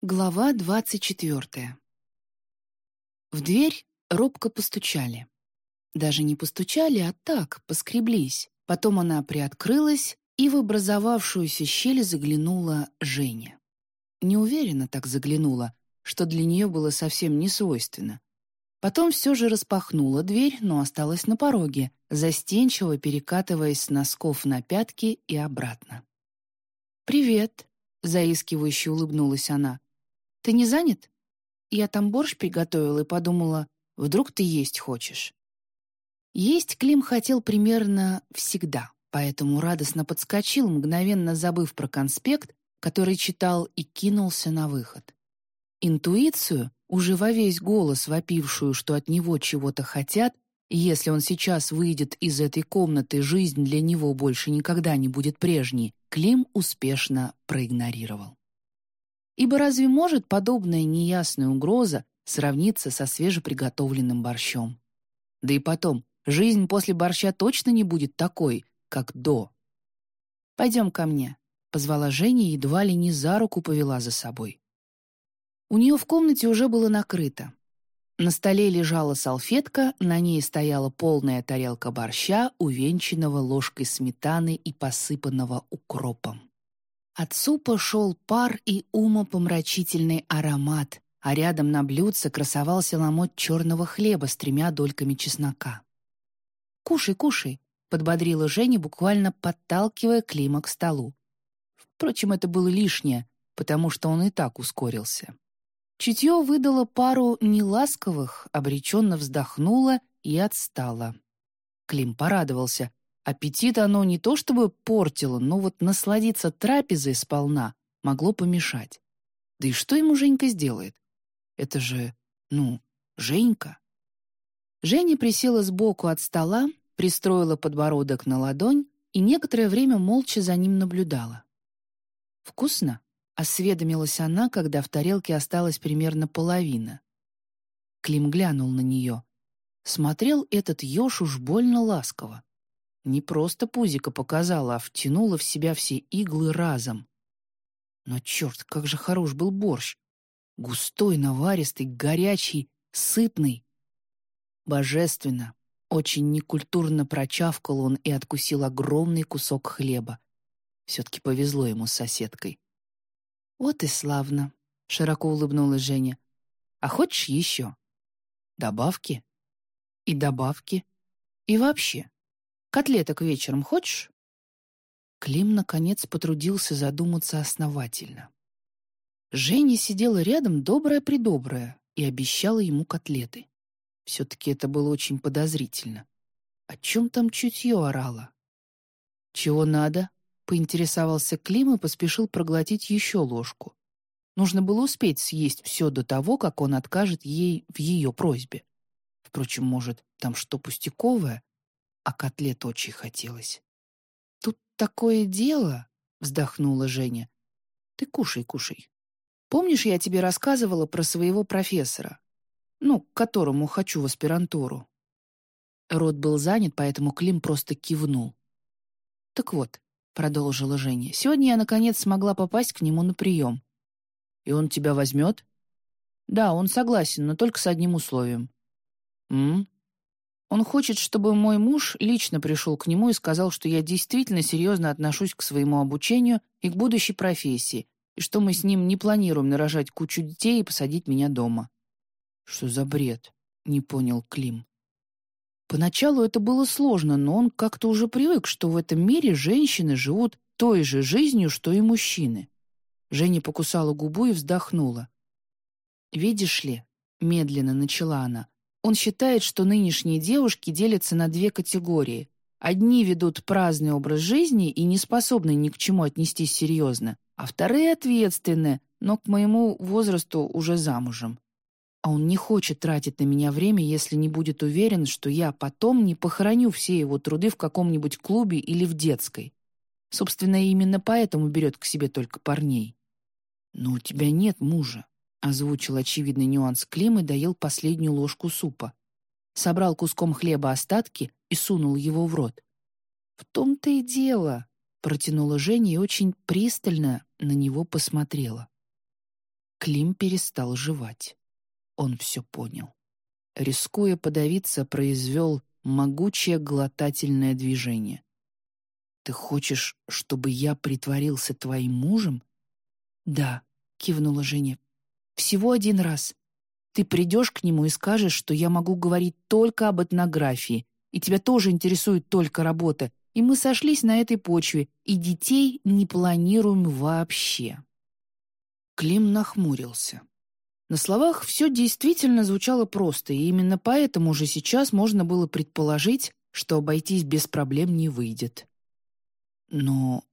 Глава двадцать четвертая. В дверь робко постучали. Даже не постучали, а так, поскреблись. Потом она приоткрылась, и в образовавшуюся щель заглянула Женя. Неуверенно так заглянула, что для нее было совсем не свойственно. Потом все же распахнула дверь, но осталась на пороге, застенчиво перекатываясь с носков на пятки и обратно. «Привет», — заискивающе улыбнулась она. Ты не занят? Я там борщ приготовила и подумала, вдруг ты есть хочешь. Есть Клим хотел примерно всегда, поэтому радостно подскочил, мгновенно забыв про конспект, который читал и кинулся на выход. Интуицию, уже во весь голос вопившую, что от него чего-то хотят, если он сейчас выйдет из этой комнаты, жизнь для него больше никогда не будет прежней, Клим успешно проигнорировал. Ибо разве может подобная неясная угроза сравниться со свежеприготовленным борщом? Да и потом, жизнь после борща точно не будет такой, как до. «Пойдем ко мне», — позвала Женя едва ли не за руку повела за собой. У нее в комнате уже было накрыто. На столе лежала салфетка, на ней стояла полная тарелка борща, увенчанного ложкой сметаны и посыпанного укропом. От супа шел пар и умопомрачительный аромат, а рядом на блюдце красовался ломоть черного хлеба с тремя дольками чеснока. «Кушай, кушай», — подбодрила Женя, буквально подталкивая Клима к столу. Впрочем, это было лишнее, потому что он и так ускорился. Чутье выдало пару неласковых, обреченно вздохнула и отстала. Клим порадовался, Аппетит оно не то чтобы портило, но вот насладиться трапезой сполна могло помешать. Да и что ему Женька сделает? Это же, ну, Женька. Женя присела сбоку от стола, пристроила подбородок на ладонь и некоторое время молча за ним наблюдала. «Вкусно?» — осведомилась она, когда в тарелке осталась примерно половина. Клим глянул на нее. Смотрел этот еж уж больно ласково. Не просто пузико показала, а втянула в себя все иглы разом. Но черт, как же хорош был борщ! Густой, наваристый, горячий, сытный. Божественно! Очень некультурно прочавкал он и откусил огромный кусок хлеба. Все-таки повезло ему с соседкой. «Вот и славно!» — широко улыбнулась Женя. «А хочешь еще?» «Добавки?» «И добавки?» «И вообще, Котлеток вечером хочешь?» Клим, наконец, потрудился задуматься основательно. Женя сидела рядом добрая-предобрая и обещала ему котлеты. Все-таки это было очень подозрительно. О чем там чутье орало? «Чего надо?» — поинтересовался Клим и поспешил проглотить еще ложку. Нужно было успеть съесть все до того, как он откажет ей в ее просьбе. Впрочем, может, там что пустяковое, а котлет очень хотелось. «Тут такое дело», — вздохнула Женя. «Ты кушай, кушай. Помнишь, я тебе рассказывала про своего профессора? Ну, к которому хочу в аспирантуру?» Рот был занят, поэтому Клим просто кивнул. «Так вот», — продолжила Женя, — «сегодня я, наконец, смогла попасть к нему на прием». «И он тебя возьмет?» «Да, он согласен, но только с одним условием». «М? Он хочет, чтобы мой муж лично пришел к нему и сказал, что я действительно серьезно отношусь к своему обучению и к будущей профессии, и что мы с ним не планируем нарожать кучу детей и посадить меня дома. Что за бред? Не понял Клим. Поначалу это было сложно, но он как-то уже привык, что в этом мире женщины живут той же жизнью, что и мужчины. Женя покусала губу и вздохнула. «Видишь ли», — медленно начала она, он считает, что нынешние девушки делятся на две категории. Одни ведут праздный образ жизни и не способны ни к чему отнестись серьезно, а вторые ответственны, но к моему возрасту уже замужем. А он не хочет тратить на меня время, если не будет уверен, что я потом не похороню все его труды в каком-нибудь клубе или в детской. Собственно, именно поэтому берет к себе только парней. Но у тебя нет мужа. Озвучил очевидный нюанс Клим и доел последнюю ложку супа. Собрал куском хлеба остатки и сунул его в рот. «В том-то и дело», — протянула Женя и очень пристально на него посмотрела. Клим перестал жевать. Он все понял. Рискуя подавиться, произвел могучее глотательное движение. «Ты хочешь, чтобы я притворился твоим мужем?» «Да», — кивнула Женя. «Всего один раз. Ты придешь к нему и скажешь, что я могу говорить только об этнографии, и тебя тоже интересует только работа, и мы сошлись на этой почве, и детей не планируем вообще». Клим нахмурился. На словах все действительно звучало просто, и именно поэтому уже сейчас можно было предположить, что обойтись без проблем не выйдет. Но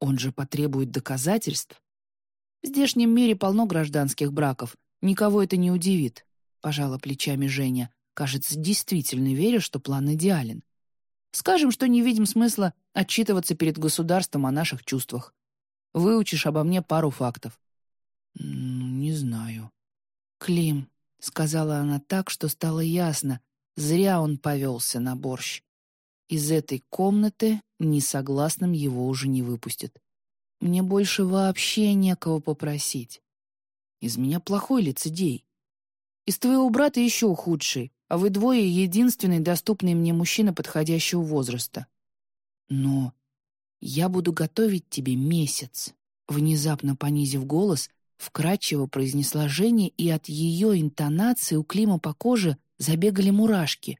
он же потребует доказательств. В здешнем мире полно гражданских браков, никого это не удивит, пожала плечами Женя, кажется, действительно веря, что план идеален. Скажем, что не видим смысла отчитываться перед государством о наших чувствах. Выучишь обо мне пару фактов. «Не знаю». «Клим», — сказала она так, что стало ясно, зря он повелся на борщ. Из этой комнаты несогласным его уже не выпустят. Мне больше вообще некого попросить. Из меня плохой лицедей. Из твоего брата еще худший, а вы двое — единственный доступный мне мужчина подходящего возраста. Но я буду готовить тебе месяц. Внезапно понизив голос, Вкратчиво произнесла Женя, и от ее интонации у Клима по коже забегали мурашки.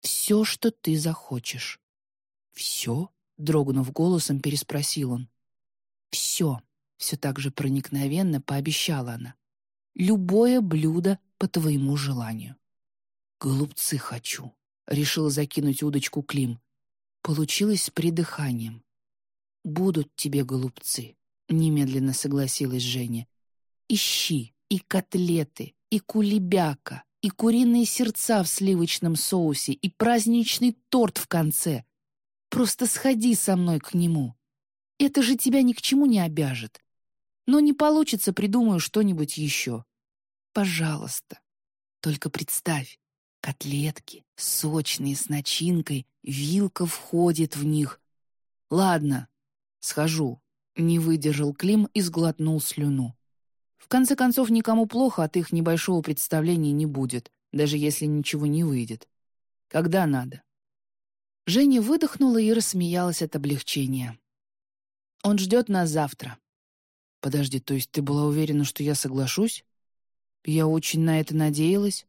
«Все, что ты захочешь». «Все?» — дрогнув голосом, переспросил он. «Все», — все так же проникновенно пообещала она. «Любое блюдо по твоему желанию». «Голубцы хочу», — решила закинуть удочку Клим. Получилось с придыханием. «Будут тебе голубцы», — немедленно согласилась Женя. Ищи и котлеты, и кулебяка, и куриные сердца в сливочном соусе, и праздничный торт в конце. Просто сходи со мной к нему. Это же тебя ни к чему не обяжет. Но не получится, придумаю что-нибудь еще. Пожалуйста. Только представь, котлетки, сочные, с начинкой, вилка входит в них. Ладно, схожу. Не выдержал Клим и сглотнул слюну. В конце концов, никому плохо от их небольшого представления не будет, даже если ничего не выйдет. Когда надо. Женя выдохнула и рассмеялась от облегчения. «Он ждет нас завтра». «Подожди, то есть ты была уверена, что я соглашусь?» «Я очень на это надеялась.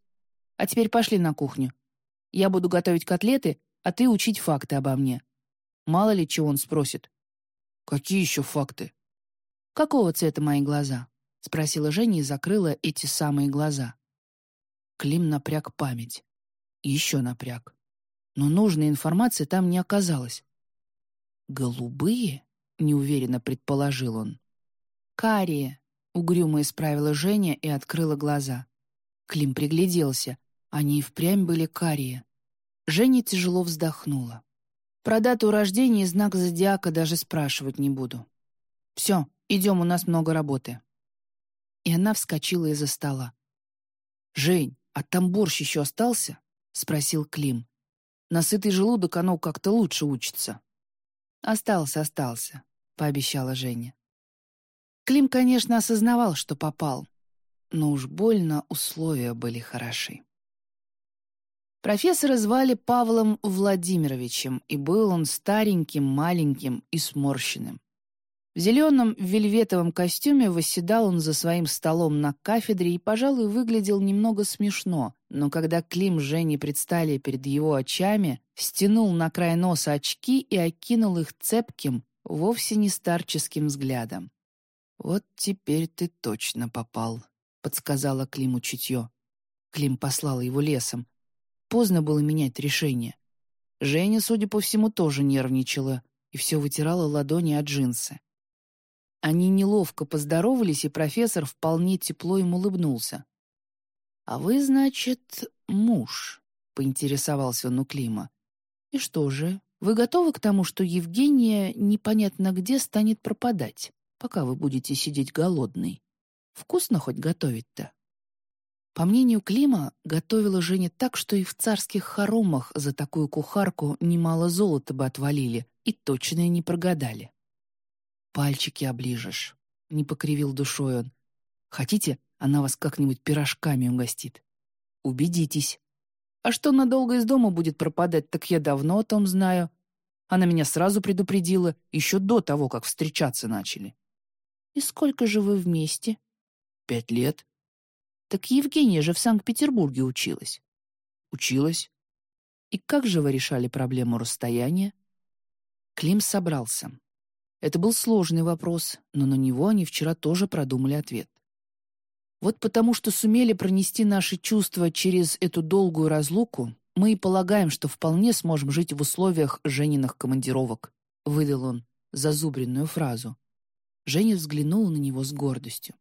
А теперь пошли на кухню. Я буду готовить котлеты, а ты учить факты обо мне. Мало ли чего он спросит». «Какие еще факты?» «Какого цвета мои глаза?» — спросила Женя и закрыла эти самые глаза. Клим напряг память. Еще напряг. Но нужной информации там не оказалось. «Голубые?» — неуверенно предположил он. «Карие», — угрюмо исправила Женя и открыла глаза. Клим пригляделся. Они и впрямь были карие. Женя тяжело вздохнула. Про дату рождения и знак зодиака даже спрашивать не буду. «Все, идем, у нас много работы» и она вскочила из-за стола. «Жень, а там борщ еще остался?» — спросил Клим. «На сытый желудок оно как-то лучше учится». «Остался, остался», — пообещала Женя. Клим, конечно, осознавал, что попал, но уж больно условия были хороши. Профессора звали Павлом Владимировичем, и был он стареньким, маленьким и сморщенным. В зеленом вельветовом костюме восседал он за своим столом на кафедре и, пожалуй, выглядел немного смешно, но когда Клим с Женей предстали перед его очами, стянул на край носа очки и окинул их цепким, вовсе не старческим взглядом. «Вот теперь ты точно попал», — подсказала Климу чутье. Клим послал его лесом. Поздно было менять решение. Женя, судя по всему, тоже нервничала и все вытирала ладони от джинсы. Они неловко поздоровались, и профессор вполне тепло им улыбнулся. «А вы, значит, муж?» — поинтересовался он у Клима. «И что же, вы готовы к тому, что Евгения непонятно где станет пропадать, пока вы будете сидеть голодный? Вкусно хоть готовить-то?» По мнению Клима, готовила Женя так, что и в царских хоромах за такую кухарку немало золота бы отвалили и точно не прогадали. «Пальчики оближешь», — не покривил душой он. Хотите, она вас как-нибудь пирожками угостит? Убедитесь. А что надолго из дома будет пропадать, так я давно о том знаю. Она меня сразу предупредила, еще до того, как встречаться начали. И сколько же вы вместе? Пять лет. Так Евгения же в Санкт-Петербурге училась. Училась. И как же вы решали проблему расстояния? Клим собрался. Это был сложный вопрос, но на него они вчера тоже продумали ответ. Вот потому что сумели пронести наши чувства через эту долгую разлуку, мы и полагаем, что вполне сможем жить в условиях Жениных командировок», — выдал он зазубренную фразу. Женя взглянула на него с гордостью.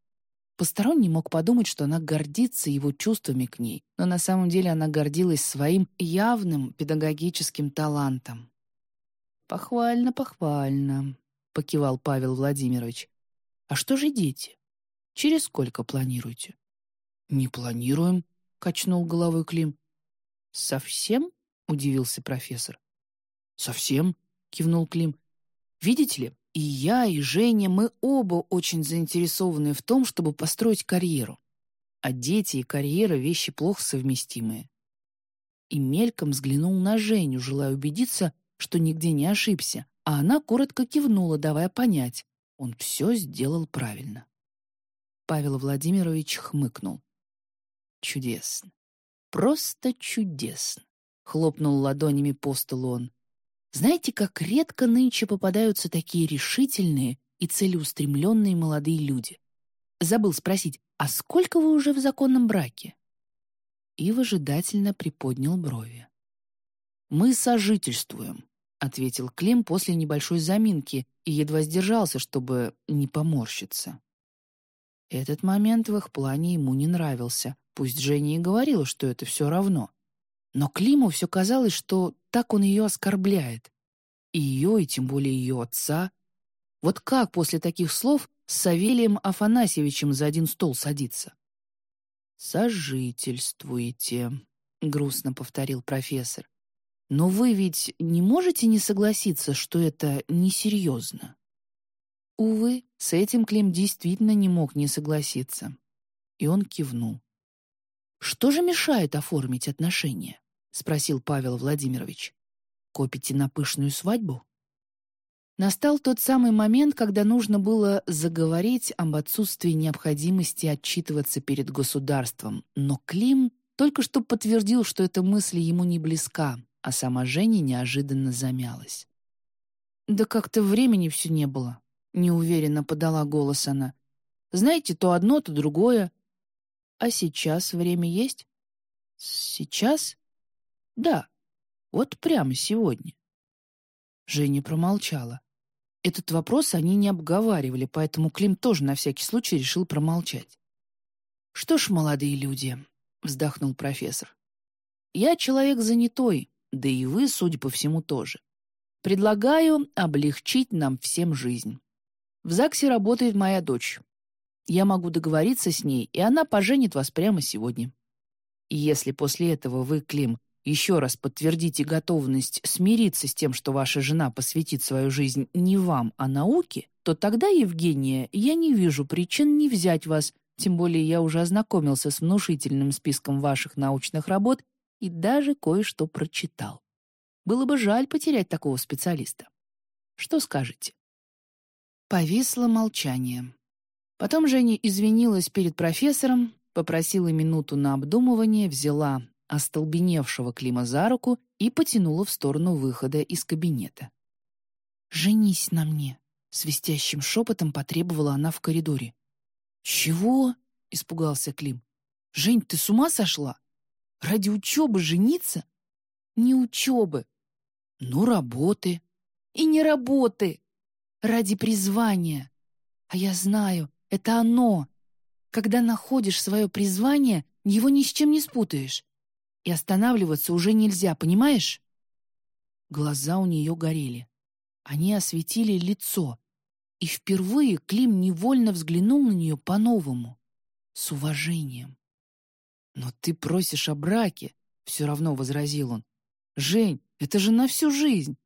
Посторонний мог подумать, что она гордится его чувствами к ней, но на самом деле она гордилась своим явным педагогическим талантом. «Похвально, похвально», — покивал Павел Владимирович. «А что же дети? Через сколько планируете?» «Не планируем», — качнул головой Клим. «Совсем?» — удивился профессор. «Совсем?» — кивнул Клим. «Видите ли, и я, и Женя, мы оба очень заинтересованы в том, чтобы построить карьеру. А дети и карьера — вещи плохо совместимые». И мельком взглянул на Женю, желая убедиться, что нигде не ошибся, а она коротко кивнула, давая понять, он все сделал правильно. Павел Владимирович хмыкнул. «Чудесно. Просто чудесно!» — хлопнул ладонями по столу он. «Знаете, как редко нынче попадаются такие решительные и целеустремленные молодые люди? Забыл спросить, а сколько вы уже в законном браке?» И выжидательно приподнял брови. «Мы сожительствуем», — ответил Клим после небольшой заминки и едва сдержался, чтобы не поморщиться. Этот момент в их плане ему не нравился, пусть Женя и говорила, что это все равно. Но Климу все казалось, что так он ее оскорбляет. И ее, и тем более ее отца. Вот как после таких слов с Савелием Афанасьевичем за один стол садиться? «Сожительствуете», — грустно повторил профессор. «Но вы ведь не можете не согласиться, что это несерьезно?» Увы, с этим Клим действительно не мог не согласиться. И он кивнул. «Что же мешает оформить отношения?» — спросил Павел Владимирович. «Копите на пышную свадьбу?» Настал тот самый момент, когда нужно было заговорить об отсутствии необходимости отчитываться перед государством, но Клим только что подтвердил, что эта мысль ему не близка, а сама Женя неожиданно замялась. «Да как-то времени все не было. — неуверенно подала голос она. «Знаете, то одно, то другое. А сейчас время есть?» «Сейчас?» «Да, вот прямо сегодня». Женя промолчала. Этот вопрос они не обговаривали, поэтому Клим тоже на всякий случай решил промолчать. «Что ж, молодые люди», — вздохнул профессор, — «я человек занятой, да и вы, судя по всему, тоже. Предлагаю облегчить нам всем жизнь. В ЗАГСе работает моя дочь. Я могу договориться с ней, и она поженит вас прямо сегодня. И если после этого вы, Клим, еще раз подтвердите готовность смириться с тем, что ваша жена посвятит свою жизнь не вам, а науке, то тогда, Евгения, я не вижу причин не взять вас, тем более я уже ознакомился с внушительным списком ваших научных работ и даже кое-что прочитал. Было бы жаль потерять такого специалиста. Что скажете? Повисло молчание. Потом Женя извинилась перед профессором, попросила минуту на обдумывание, взяла остолбеневшего Клима за руку и потянула в сторону выхода из кабинета. «Женись на мне», — свистящим шепотом потребовала она в коридоре. «Чего?» — испугался Клим. «Жень, ты с ума сошла? Ради учебы жениться?» «Не учебы». «Ну, работы». «И не работы», ради призвания. А я знаю, это оно. Когда находишь свое призвание, его ни с чем не спутаешь. И останавливаться уже нельзя, понимаешь? Глаза у нее горели. Они осветили лицо. И впервые Клим невольно взглянул на нее по-новому, с уважением. «Но ты просишь о браке», — все равно возразил он. «Жень, это же на всю жизнь».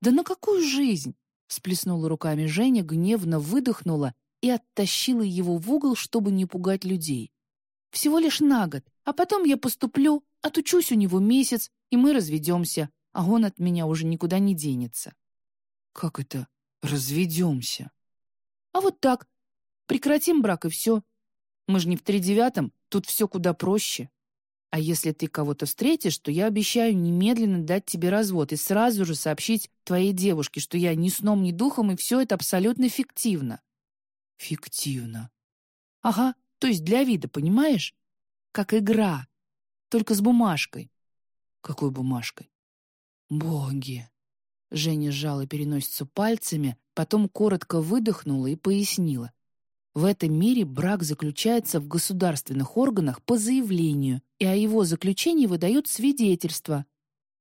«Да на какую жизнь? Сплеснула руками Женя, гневно выдохнула и оттащила его в угол, чтобы не пугать людей. «Всего лишь на год, а потом я поступлю, отучусь у него месяц, и мы разведемся, а он от меня уже никуда не денется». «Как это разведемся?» «А вот так. Прекратим брак, и все. Мы же не в тридевятом, тут все куда проще. А если ты кого-то встретишь, то я обещаю немедленно дать тебе развод и сразу же сообщить твоей девушке, что я ни сном, ни духом, и все это абсолютно фиктивно». «Фиктивно?» «Ага, то есть для вида, понимаешь? Как игра, только с бумажкой». «Какой бумажкой?» «Боги!» Женя сжала переносицу пальцами, потом коротко выдохнула и пояснила. В этом мире брак заключается в государственных органах по заявлению, и о его заключении выдают свидетельство.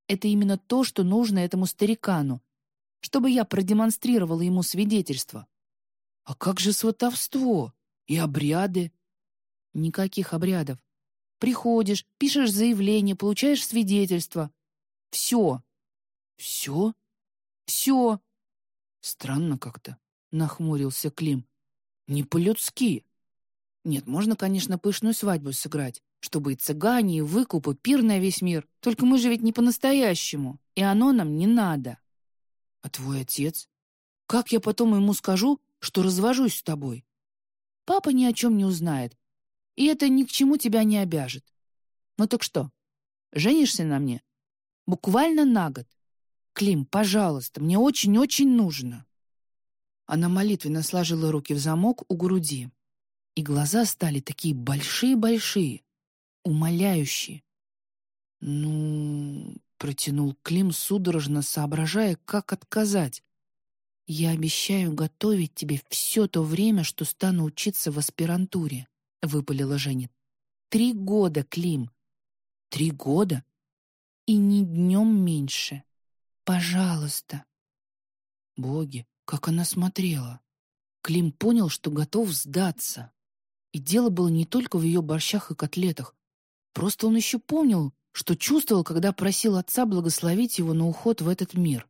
Это именно то, что нужно этому старикану, чтобы я продемонстрировала ему свидетельство. А как же сватовство и обряды? Никаких обрядов. Приходишь, пишешь заявление, получаешь свидетельство. Все. Все? Все. Странно как-то, нахмурился Клим. Не по-людски. Нет, можно, конечно, пышную свадьбу сыграть, чтобы и цыгане, и выкуп, и пир на весь мир. Только мы же ведь не по-настоящему, и оно нам не надо. А твой отец? Как я потом ему скажу, что развожусь с тобой? Папа ни о чем не узнает, и это ни к чему тебя не обяжет. Ну так что, женишься на мне? Буквально на год. Клим, пожалуйста, мне очень-очень нужно. Она молитвенно сложила руки в замок у груди. И глаза стали такие большие-большие, умоляющие. «Ну...» — протянул Клим, судорожно соображая, как отказать. «Я обещаю готовить тебе все то время, что стану учиться в аспирантуре», — выпалила Женя. «Три года, Клим». «Три года?» «И ни днем меньше. Пожалуйста». Боги, как она смотрела. Клим понял, что готов сдаться. И дело было не только в ее борщах и котлетах. Просто он еще помнил, что чувствовал, когда просил отца благословить его на уход в этот мир.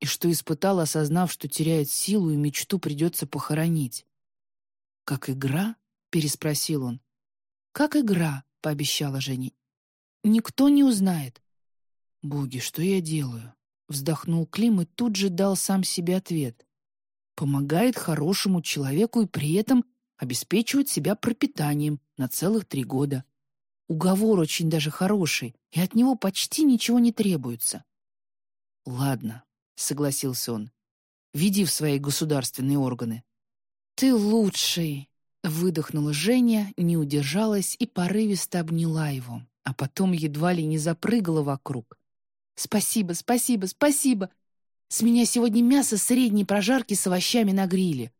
И что испытал, осознав, что теряет силу и мечту придется похоронить. «Как игра?» — переспросил он. «Как игра», — пообещала Женя. «Никто не узнает». «Боги, что я делаю?» — вздохнул Клим и тут же дал сам себе ответ помогает хорошему человеку и при этом обеспечивает себя пропитанием на целых три года. Уговор очень даже хороший, и от него почти ничего не требуется. «Ладно», — согласился он, — «веди в свои государственные органы». «Ты лучший», — выдохнула Женя, не удержалась и порывисто обняла его, а потом едва ли не запрыгала вокруг. «Спасибо, спасибо, спасибо! С меня сегодня мясо средней прожарки с овощами на гриле».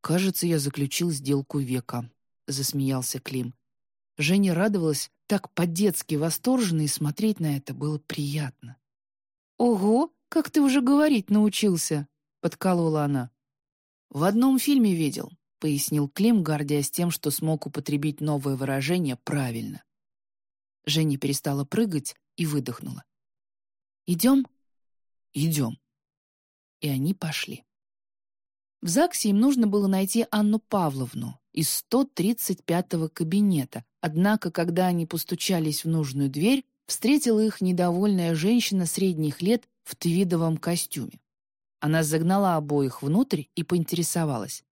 «Кажется, я заключил сделку века», — засмеялся Клим. Женя радовалась так по-детски восторженно, и смотреть на это было приятно. «Ого, как ты уже говорить научился!» — подколола она. «В одном фильме видел», — пояснил Клим, гордясь тем, что смог употребить новое выражение правильно. Женя перестала прыгать и выдохнула. «Идем?» «Идем», и они пошли. В ЗАГСе им нужно было найти Анну Павловну из 135-го кабинета, однако, когда они постучались в нужную дверь, встретила их недовольная женщина средних лет в твидовом костюме. Она загнала обоих внутрь и поинтересовалась.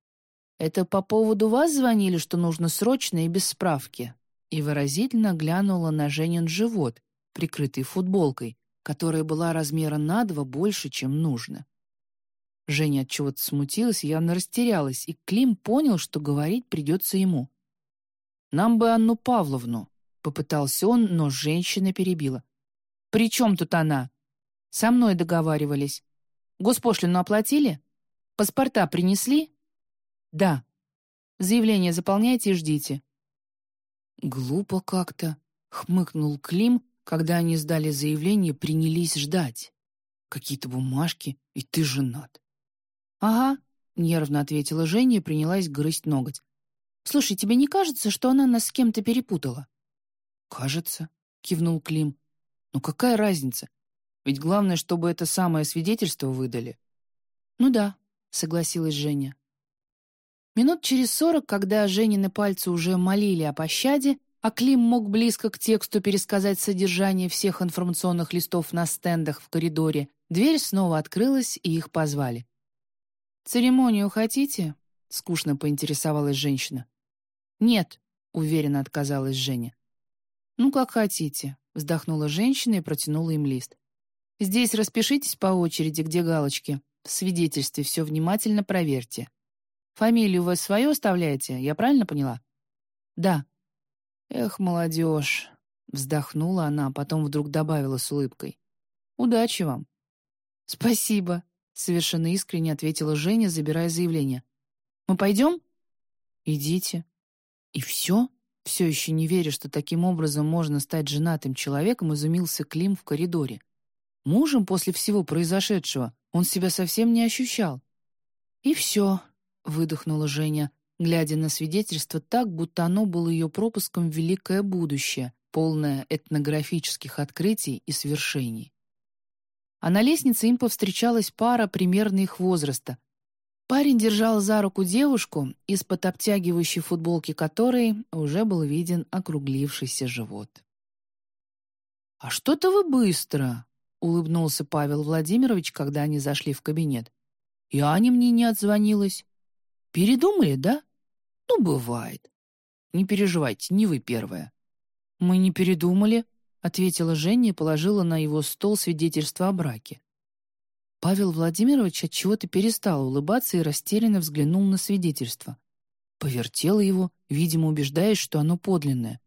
«Это по поводу вас звонили, что нужно срочно и без справки?» И выразительно глянула на Женин живот, прикрытый футболкой, которая была размера на два больше, чем нужно. Женя от чего-то смутилась явно растерялась, и Клим понял, что говорить придется ему. «Нам бы Анну Павловну», — попытался он, но женщина перебила. «При чем тут она? Со мной договаривались. Госпошлину оплатили? Паспорта принесли?» «Да. Заявление заполняйте и ждите». «Глупо как-то», — хмыкнул Клим, когда они сдали заявление принялись ждать. «Какие-то бумажки, и ты женат. «Ага», — нервно ответила Женя и принялась грызть ноготь. «Слушай, тебе не кажется, что она нас с кем-то перепутала?» «Кажется», — кивнул Клим. «Ну какая разница? Ведь главное, чтобы это самое свидетельство выдали». «Ну да», — согласилась Женя. Минут через сорок, когда Женины пальцы уже молили о пощаде, а Клим мог близко к тексту пересказать содержание всех информационных листов на стендах в коридоре, дверь снова открылась, и их позвали. «Церемонию хотите?» — скучно поинтересовалась женщина. «Нет», — уверенно отказалась Женя. «Ну, как хотите», — вздохнула женщина и протянула им лист. «Здесь распишитесь по очереди, где галочки. В свидетельстве все внимательно проверьте. Фамилию вы свою оставляете, я правильно поняла?» «Да», «Эх, молодежь!» — вздохнула она, а потом вдруг добавила с улыбкой. «Удачи вам!» «Спасибо!» — совершенно искренне ответила Женя, забирая заявление. «Мы пойдем?» «Идите». «И все?» Все еще не веря, что таким образом можно стать женатым человеком, изумился Клим в коридоре. Мужем после всего произошедшего он себя совсем не ощущал. «И все», — выдохнула Женя, глядя на свидетельство так, будто оно было ее пропуском в великое будущее, полное этнографических открытий и свершений. А на лестнице им повстречалась пара примерно их возраста. Парень держал за руку девушку, из-под обтягивающей футболки которой уже был виден округлившийся живот. «А что-то вы быстро!» — улыбнулся Павел Владимирович, когда они зашли в кабинет. «И Аня мне не отзвонилась. Передумали, да?» «Ну, бывает. Не переживайте, не вы первая». «Мы не передумали», — ответила Женя и положила на его стол свидетельство о браке. Павел Владимирович отчего-то перестал улыбаться и растерянно взглянул на свидетельство. Повертел его, видимо, убеждаясь, что оно подлинное.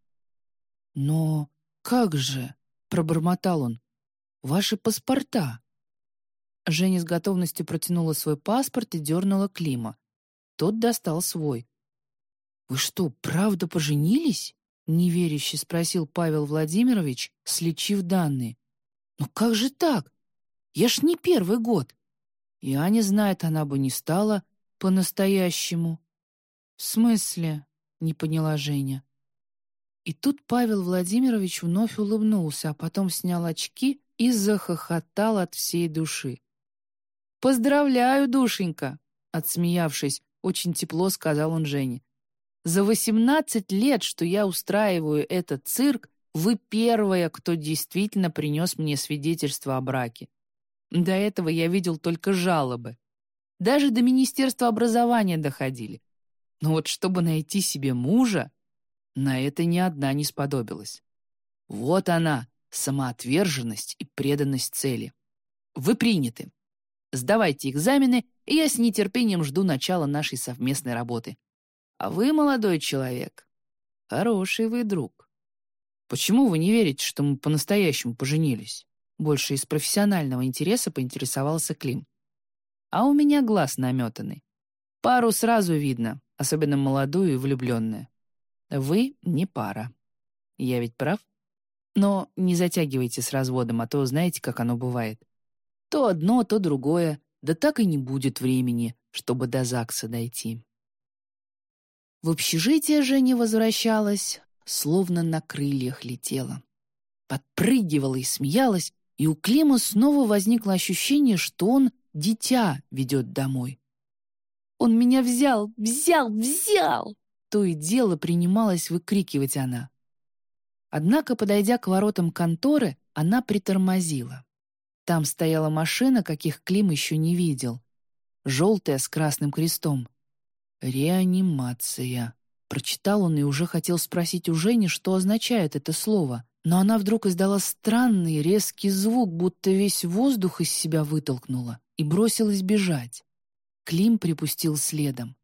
«Но как же?» — пробормотал он. «Ваши паспорта». Женя с готовностью протянула свой паспорт и дернула Клима. Тот достал свой. «Вы что, правда поженились?» — неверяще спросил Павел Владимирович, слечив данные. «Ну как же так? Я ж не первый год». И Аня знает, она бы не стала по-настоящему. «В смысле?» — не поняла Женя. И тут Павел Владимирович вновь улыбнулся, а потом снял очки и захохотал от всей души. «Поздравляю, душенька!» Отсмеявшись, очень тепло сказал он Жене. За 18 лет, что я устраиваю этот цирк, вы первая, кто действительно принес мне свидетельство о браке. До этого я видел только жалобы. Даже до Министерства образования доходили. Но вот чтобы найти себе мужа, на это ни одна не сподобилась. Вот она, самоотверженность и преданность цели. Вы приняты. Сдавайте экзамены, и я с нетерпением жду начала нашей совместной работы. А вы, молодой человек, хороший вы друг. Почему вы не верите, что мы по-настоящему поженились? Больше из профессионального интереса поинтересовался Клим. А у меня глаз наметанный. Пару сразу видно, особенно молодую и влюбленную. Вы не пара. Я ведь прав? Но не затягивайте с разводом, а то знаете, как оно бывает. То одно, то другое, да так и не будет времени, чтобы до ЗАГСа дойти. В общежитие Женя возвращалась, словно на крыльях летела. Подпрыгивала и смеялась, и у Клима снова возникло ощущение, что он дитя ведет домой. «Он меня взял, взял, взял!» То и дело принималась выкрикивать она. Однако, подойдя к воротам конторы, она притормозила. Там стояла машина, каких Клим еще не видел. Желтая с красным крестом. «Реанимация». Прочитал он и уже хотел спросить у Жени, что означает это слово, но она вдруг издала странный резкий звук, будто весь воздух из себя вытолкнула, и бросилась бежать. Клим припустил следом.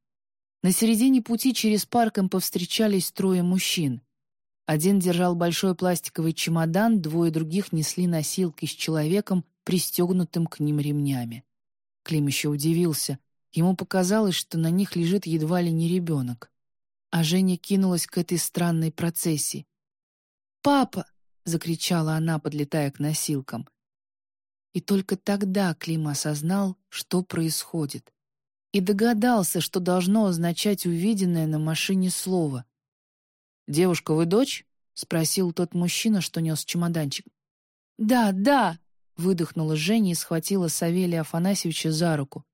На середине пути через парк им повстречались трое мужчин. Один держал большой пластиковый чемодан, двое других несли носилки с человеком, пристегнутым к ним ремнями. Клим еще удивился, Ему показалось, что на них лежит едва ли не ребенок. А Женя кинулась к этой странной процессии. «Папа!» — закричала она, подлетая к носилкам. И только тогда Клим осознал, что происходит. И догадался, что должно означать увиденное на машине слово. «Девушка, вы дочь?» — спросил тот мужчина, что нес чемоданчик. «Да, да!» — выдохнула Женя и схватила Савелия Афанасьевича за руку.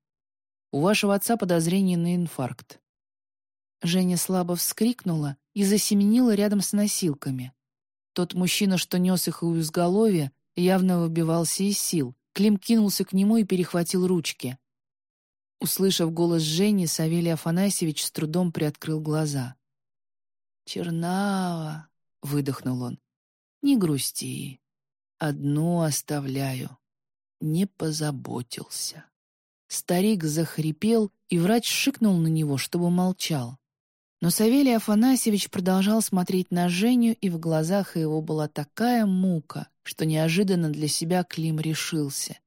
У вашего отца подозрение на инфаркт. Женя слабо вскрикнула и засеменила рядом с носилками. Тот мужчина, что нес их у изголовья, явно выбивался из сил. Клим кинулся к нему и перехватил ручки. Услышав голос Жени, Савелий Афанасьевич с трудом приоткрыл глаза. «Чернава!» — выдохнул он. «Не грусти. Одну оставляю. Не позаботился». Старик захрипел, и врач шикнул на него, чтобы молчал. Но Савелий Афанасьевич продолжал смотреть на Женю, и в глазах его была такая мука, что неожиданно для себя Клим решился.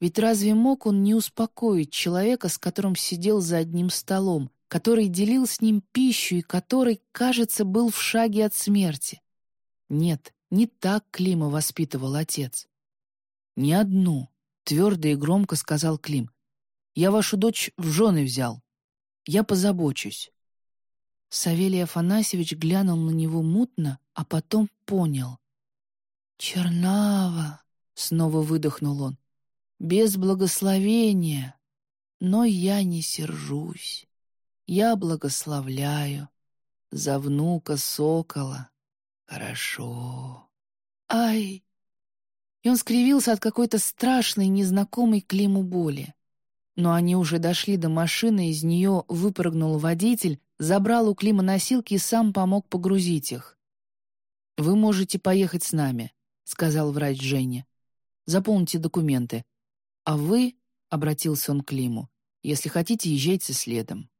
Ведь разве мог он не успокоить человека, с которым сидел за одним столом, который делил с ним пищу и который, кажется, был в шаге от смерти? Нет, не так Клима воспитывал отец. «Не одну», — твердо и громко сказал Клим. «Я вашу дочь в жены взял. Я позабочусь». Савелий Афанасьевич глянул на него мутно, а потом понял. «Чернава!» — снова выдохнул он без благословения. Но я не сержусь. Я благословляю. За внука сокола. Хорошо. Ай! И он скривился от какой-то страшной, незнакомой Климу боли. Но они уже дошли до машины, из нее выпрыгнул водитель, забрал у Клима носилки и сам помог погрузить их. «Вы можете поехать с нами», — сказал врач Жене. «Заполните документы. «А вы», — обратился он к Климу, — «если хотите, езжайте следом».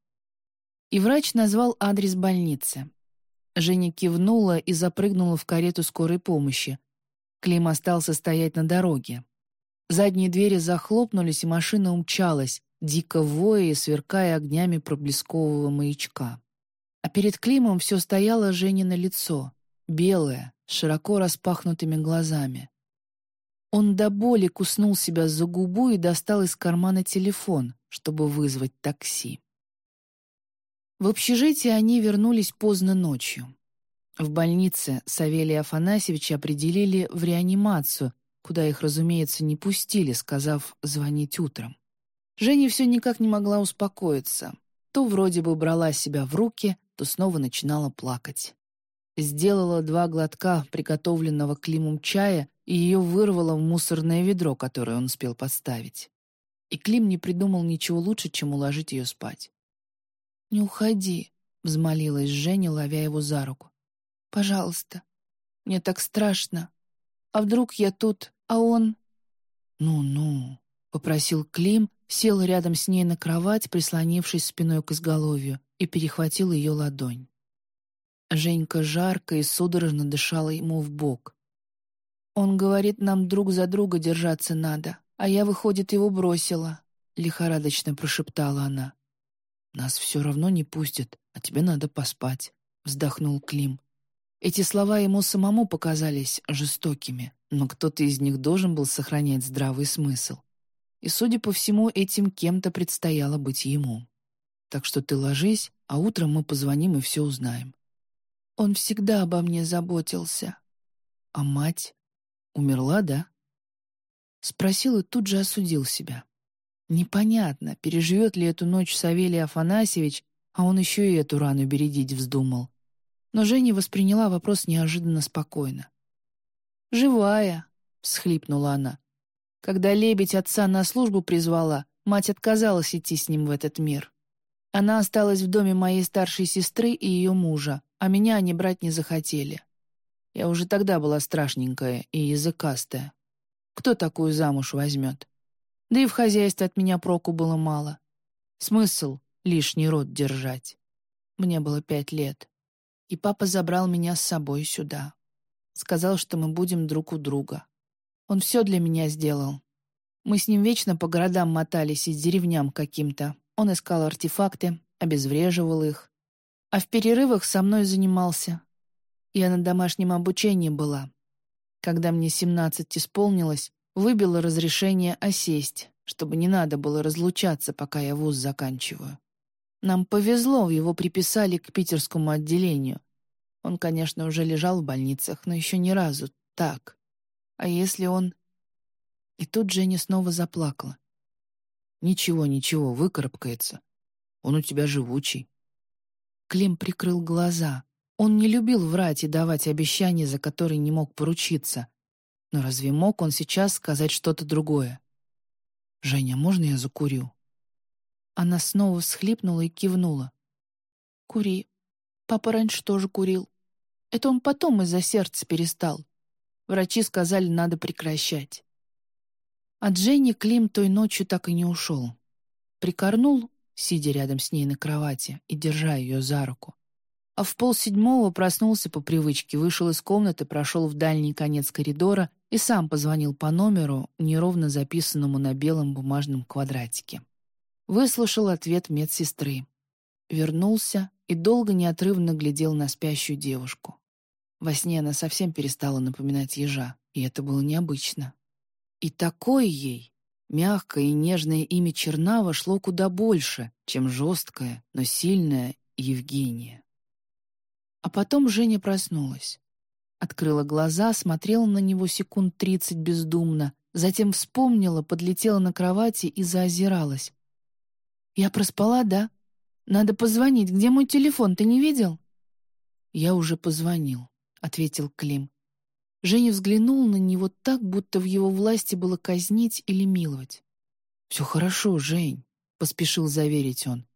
И врач назвал адрес больницы. Женя кивнула и запрыгнула в карету скорой помощи. Клим остался стоять на дороге. Задние двери захлопнулись, и машина умчалась, дико воя и сверкая огнями проблескового маячка. А перед Климом все стояло Женя лицо, белое, с широко распахнутыми глазами. Он до боли куснул себя за губу и достал из кармана телефон, чтобы вызвать такси. В общежитие они вернулись поздно ночью. В больнице Савелия Афанасьевича определили в реанимацию, куда их, разумеется, не пустили, сказав «звонить утром». Женя все никак не могла успокоиться. То вроде бы брала себя в руки, то снова начинала плакать. Сделала два глотка приготовленного Климом чая и ее вырвало в мусорное ведро, которое он успел подставить. И Клим не придумал ничего лучше, чем уложить ее спать. «Не уходи», — взмолилась Женя, ловя его за руку. «Пожалуйста. Мне так страшно. А вдруг я тут, а он...» «Ну-ну», — попросил Клим, сел рядом с ней на кровать, прислонившись спиной к изголовью, и перехватил ее ладонь. Женька жарко и судорожно дышала ему в бок. «Он говорит, нам друг за друга держаться надо, а я, выходит, его бросила», — лихорадочно прошептала она. «Нас все равно не пустят, а тебе надо поспать», — вздохнул Клим. Эти слова ему самому показались жестокими, но кто-то из них должен был сохранять здравый смысл. И, судя по всему, этим кем-то предстояло быть ему. Так что ты ложись, а утром мы позвоним и все узнаем. Он всегда обо мне заботился. А мать? Умерла, да? Спросил и тут же осудил себя. Непонятно, переживет ли эту ночь Савелий Афанасьевич, а он еще и эту рану бередить вздумал. Но Женя восприняла вопрос неожиданно спокойно. «Живая», — всхлипнула она. Когда лебедь отца на службу призвала, мать отказалась идти с ним в этот мир. Она осталась в доме моей старшей сестры и ее мужа, а меня они брать не захотели. Я уже тогда была страшненькая и языкастая. Кто такую замуж возьмет? Да и в хозяйстве от меня проку было мало. Смысл — лишний род держать. Мне было пять лет. И папа забрал меня с собой сюда. Сказал, что мы будем друг у друга. Он все для меня сделал. Мы с ним вечно по городам мотались и деревням каким-то. Он искал артефакты, обезвреживал их. А в перерывах со мной занимался, я на домашнем обучении была. Когда мне семнадцать исполнилось, выбила разрешение осесть, чтобы не надо было разлучаться, пока я вуз заканчиваю. Нам повезло, его приписали к питерскому отделению. Он, конечно, уже лежал в больницах, но еще ни разу так. А если он... И тут Женя снова заплакала. «Ничего, ничего, выкарабкается. Он у тебя живучий». Клим прикрыл глаза. Он не любил врать и давать обещания, за которые не мог поручиться. Но разве мог он сейчас сказать что-то другое? «Женя, можно я закурю?» Она снова всхлипнула и кивнула. «Кури. Папа раньше тоже курил. Это он потом из-за сердца перестал. Врачи сказали, надо прекращать». От Жени Клим той ночью так и не ушел. Прикорнул, сидя рядом с ней на кровати и держа ее за руку. А в полседьмого проснулся по привычке, вышел из комнаты, прошел в дальний конец коридора и сам позвонил по номеру, неровно записанному на белом бумажном квадратике. Выслушал ответ медсестры. Вернулся и долго неотрывно глядел на спящую девушку. Во сне она совсем перестала напоминать ежа, и это было необычно. И такое ей, мягкое и нежное имя Чернава шло куда больше, чем жесткое, но сильное Евгения. А потом Женя проснулась. Открыла глаза, смотрела на него секунд тридцать бездумно, затем вспомнила, подлетела на кровати и заозиралась. «Я проспала, да? Надо позвонить. Где мой телефон, ты не видел?» «Я уже позвонил», — ответил Клим. Женя взглянул на него так, будто в его власти было казнить или миловать. «Все хорошо, Жень», — поспешил заверить он.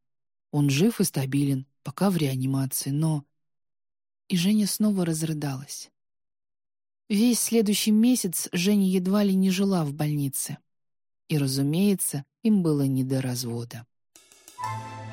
«Он жив и стабилен, пока в реанимации, но и Женя снова разрыдалась. Весь следующий месяц Женя едва ли не жила в больнице. И, разумеется, им было не до развода. Thank you.